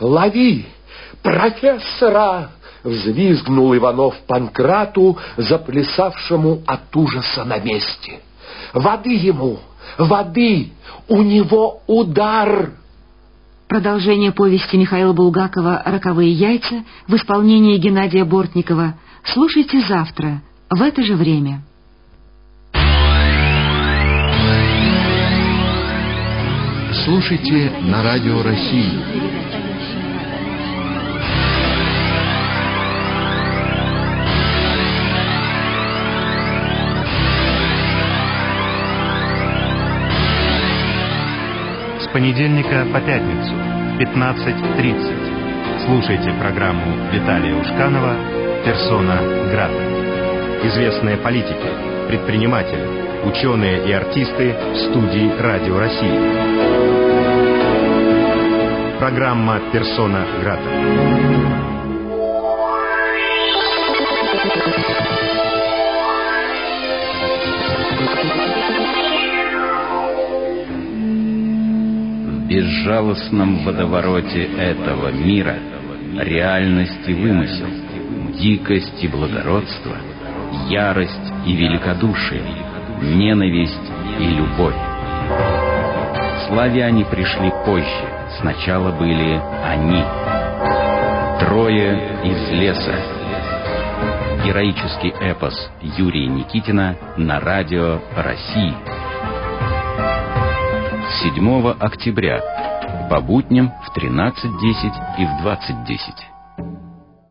Лови! Профессора! Взвизгнул Иванов Панкрату, заплясавшему от ужаса на месте. Воды ему! Воды! У него удар! Продолжение повести Михаила Булгакова «Роковые яйца» в исполнении Геннадия Бортникова слушайте завтра в это же время. Слушайте на Радио России. С понедельника по пятницу в 15.30 слушайте программу Виталия Ушканова «Персона Града». Известные политики, предприниматели, ученые и артисты в студии Радио России. Программа «Персона Грата». В безжалостном водовороте этого мира реальность и вымысел, дикость и благородство, ярость и великодушие — ненависть и любовь. Славяне пришли позже, сначала были они. Трое из леса. Героический эпос Юрия Никитина на радио России. 7 октября по будням в 13.10 и в 20.10.